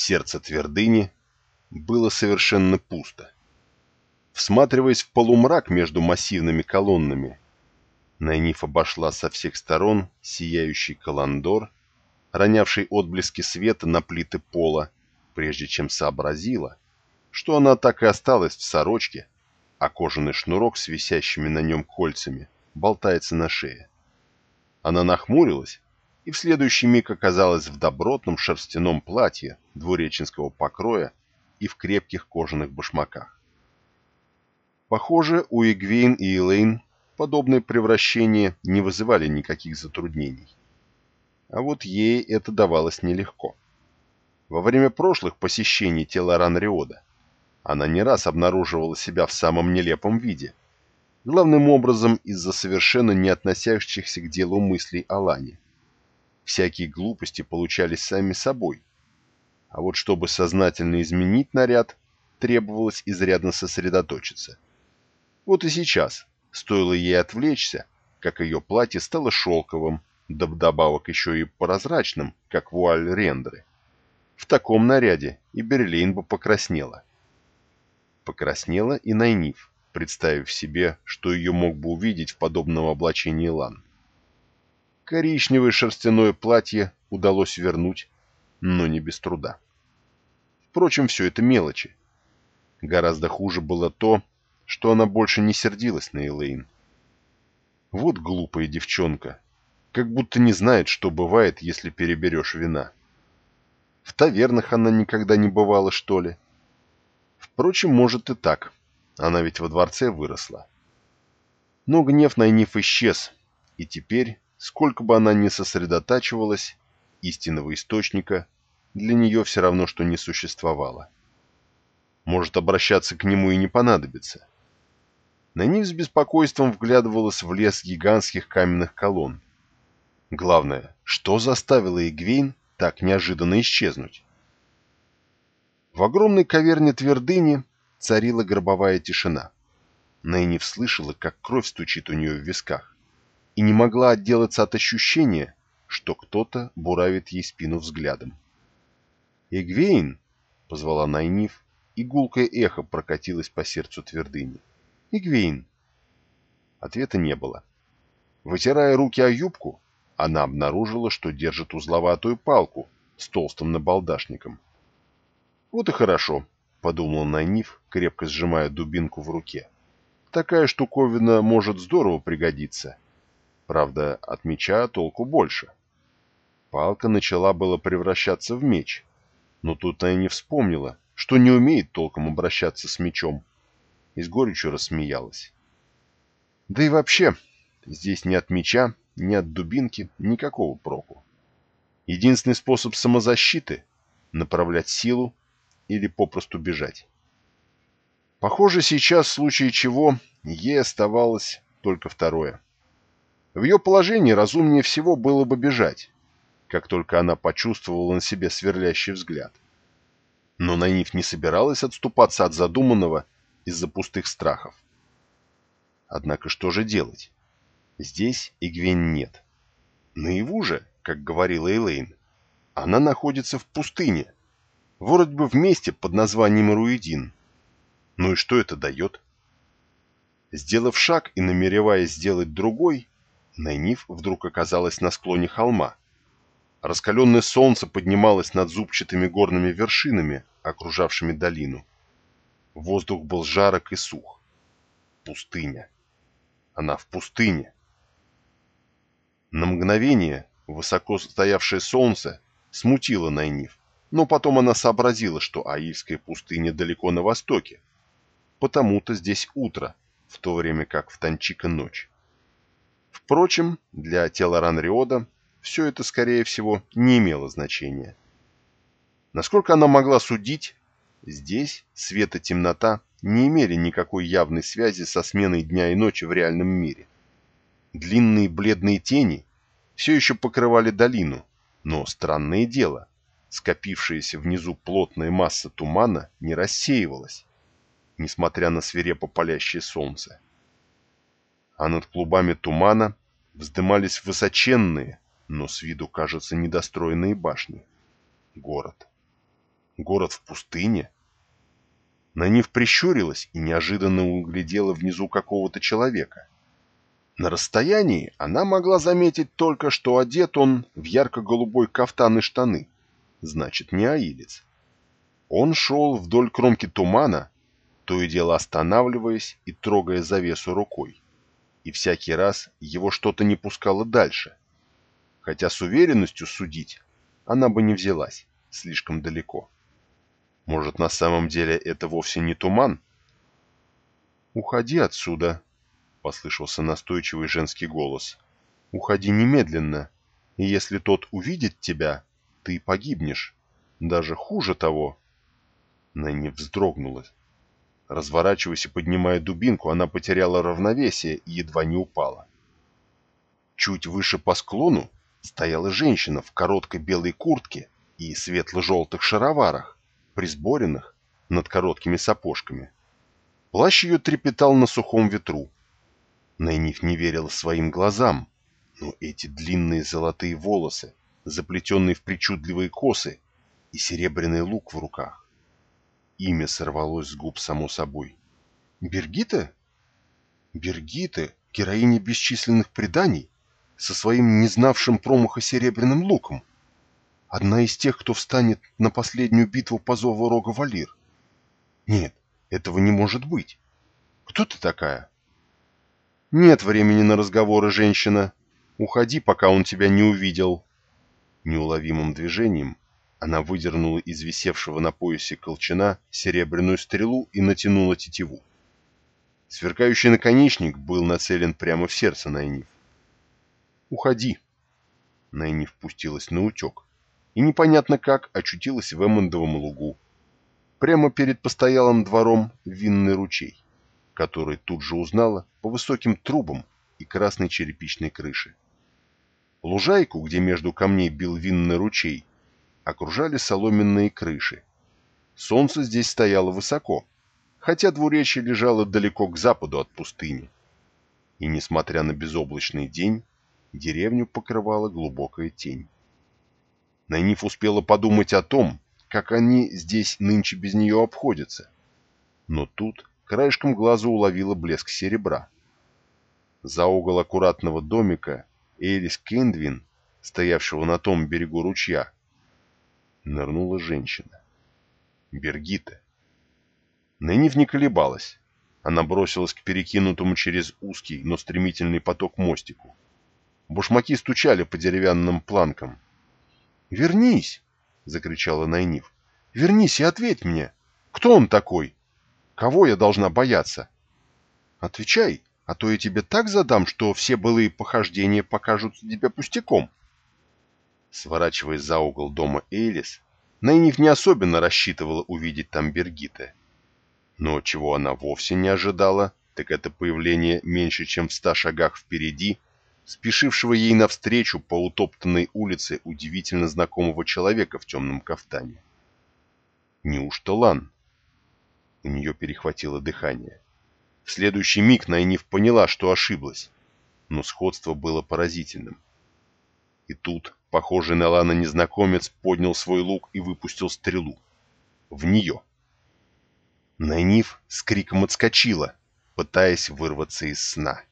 сердце твердыни было совершенно пусто. Всматриваясь в полумрак между массивными колоннами, Найниф обошла со всех сторон сияющий каландор, ронявший отблески света на плиты пола, прежде чем сообразила, что она так и осталась в сорочке, а кожаный шнурок с висящими на нем кольцами болтается на шее. Она нахмурилась и в следующий миг оказалась в добротном шерстяном платье двуреченского покроя и в крепких кожаных башмаках. Похоже, у Игвейн и Элейн подобные превращения не вызывали никаких затруднений. А вот ей это давалось нелегко. Во время прошлых посещений тела Ранриода она не раз обнаруживала себя в самом нелепом виде, главным образом из-за совершенно не относящихся к делу мыслей о Лане. Всякие глупости получались сами собой, а вот чтобы сознательно изменить наряд, требовалось изрядно сосредоточиться. Вот и сейчас, стоило ей отвлечься, как ее платье стало шелковым, да вдобавок еще и прозрачным, как вуаль рендры. В таком наряде и Берлин бы покраснела. Покраснела и Найниф, представив себе, что ее мог бы увидеть в подобном облачении Лан. Коричневое шерстяное платье удалось вернуть, но не без труда. Впрочем, все это мелочи. Гораздо хуже было то, что она больше не сердилась на Элейн. Вот глупая девчонка, как будто не знает, что бывает, если переберешь вина. В тавернах она никогда не бывала, что ли? Впрочем, может и так. Она ведь во дворце выросла. Но гнев Найниф исчез, и теперь, сколько бы она ни сосредотачивалась, истинного источника для нее все равно, что не существовало. Может, обращаться к нему и не понадобится. Найниф с беспокойством вглядывалась в лес гигантских каменных колонн. Главное, что заставило Игвейн так неожиданно исчезнуть? В огромной каверне твердыни царила гробовая тишина. Найниф слышала, как кровь стучит у нее в висках, и не могла отделаться от ощущения, что кто-то буравит ей спину взглядом. «Игвейн!» — позвала Найниф, и гулкое эхо прокатилось по сердцу твердыни. «Игвейн!» Ответа не было. Вытирая руки о юбку, она обнаружила, что держит узловатую палку с толстым набалдашником. «Вот и хорошо», — подумал Найниф, крепко сжимая дубинку в руке. «Такая штуковина может здорово пригодиться. Правда, от меча толку больше». Палка начала было превращаться в меч, но тут Найниф вспомнила, что не умеет толком обращаться с мечом, и с горечью рассмеялась. «Да и вообще, здесь ни от меча, ни от дубинки никакого проку. Единственный способ самозащиты — направлять силу или попросту бежать. Похоже, сейчас в случае чего ей оставалось только второе. В ее положении разумнее всего было бы бежать, как только она почувствовала на себе сверлящий взгляд. Но Найниф не собиралась отступаться от задуманного из-за пустых страхов. Однако что же делать? Здесь Игвень нет. Наяву же, как говорила Элейн, она находится в пустыне, Вроде бы вместе под названием Руидин. Ну и что это дает? Сделав шаг и намереваясь сделать другой, Найниф вдруг оказалась на склоне холма. Раскаленное солнце поднималось над зубчатыми горными вершинами, окружавшими долину. Воздух был жарок и сух. Пустыня. Она в пустыне. На мгновение высоко стоявшее солнце смутило Найниф но потом она сообразила, что Аильская пустыня далеко на востоке. Потому-то здесь утро, в то время как в Танчика ночь. Впрочем, для тела Ранриода все это, скорее всего, не имело значения. Насколько она могла судить, здесь свет и темнота не имели никакой явной связи со сменой дня и ночи в реальном мире. Длинные бледные тени все еще покрывали долину, но странное дело, скопившаяся внизу плотная масса тумана не рассеивалась, несмотря на свирепо палящее солнце. А над клубами тумана вздымались высоченные, но с виду, кажется, недостроенные башни. Город. Город в пустыне? Нанив прищурилась и неожиданно углядела внизу какого-то человека. На расстоянии она могла заметить только, что одет он в ярко-голубой кафтан и штаны. Значит, не аилец. Он шел вдоль кромки тумана, то и дело останавливаясь и трогая завесу рукой. И всякий раз его что-то не пускало дальше. Хотя с уверенностью судить она бы не взялась, слишком далеко. Может, на самом деле это вовсе не туман? «Уходи отсюда», — послышался настойчивый женский голос. «Уходи немедленно, и если тот увидит тебя, ты погибнешь. Даже хуже того». Нэнни вздрогнула. Разворачиваясь и поднимая дубинку, она потеряла равновесие и едва не упала. Чуть выше по склону стояла женщина в короткой белой куртке и светло-желтых шароварах, присборенных над короткими сапожками. Плащ ее трепетал на сухом ветру. Найниф не верила своим глазам, но эти длинные золотые волосы, заплетенные в причудливые косы, и серебряный лук в руках. Имя сорвалось с губ само собой. Бергита? Бергита, героиня бесчисленных преданий, со своим незнавшим промаха серебряным луком. Одна из тех, кто встанет на последнюю битву по зову рога Валир. Нет, этого не может быть. Кто ты такая? Нет времени на разговоры, женщина. Уходи, пока он тебя не увидел. Неуловимым движением она выдернула из висевшего на поясе колчана серебряную стрелу и натянула тетиву. Сверкающий наконечник был нацелен прямо в сердце Найниф. «Уходи!» Найниф пустилась на утек и непонятно как очутилась в Эммондовом лугу, прямо перед постоялым двором винный ручей, который тут же узнала по высоким трубам и красной черепичной крыше. Лужайку, где между камней бил винный ручей, окружали соломенные крыши. Солнце здесь стояло высоко, хотя двуречье лежало далеко к западу от пустыни. И, несмотря на безоблачный день, деревню покрывала глубокая тень. Найниф успела подумать о том, как они здесь нынче без нее обходятся. Но тут краешком глаза уловила блеск серебра. За угол аккуратного домика Элис Кендвин, стоявшего на том берегу ручья, нырнула женщина. Бергита. Нэнив не колебалась. Она бросилась к перекинутому через узкий, но стремительный поток мостику. Башмаки стучали по деревянным планкам. «Вернись!» — закричала Найниф. «Вернись и ответь мне! Кто он такой? Кого я должна бояться?» «Отвечай, а то я тебе так задам, что все былые похождения покажутся тебе пустяком!» Сворачиваясь за угол дома Эйлис, Найниф не особенно рассчитывала увидеть там Бергита. Но чего она вовсе не ожидала, так это появление меньше чем в ста шагах впереди, спешившего ей навстречу по утоптанной улице удивительно знакомого человека в темном кафтане. Неужто Лан? У нее перехватило дыхание. В следующий миг Найниф поняла, что ошиблась, но сходство было поразительным. И тут Похожий на Лана незнакомец поднял свой лук и выпустил стрелу. В нее. Найниф с криком отскочила, пытаясь вырваться из сна.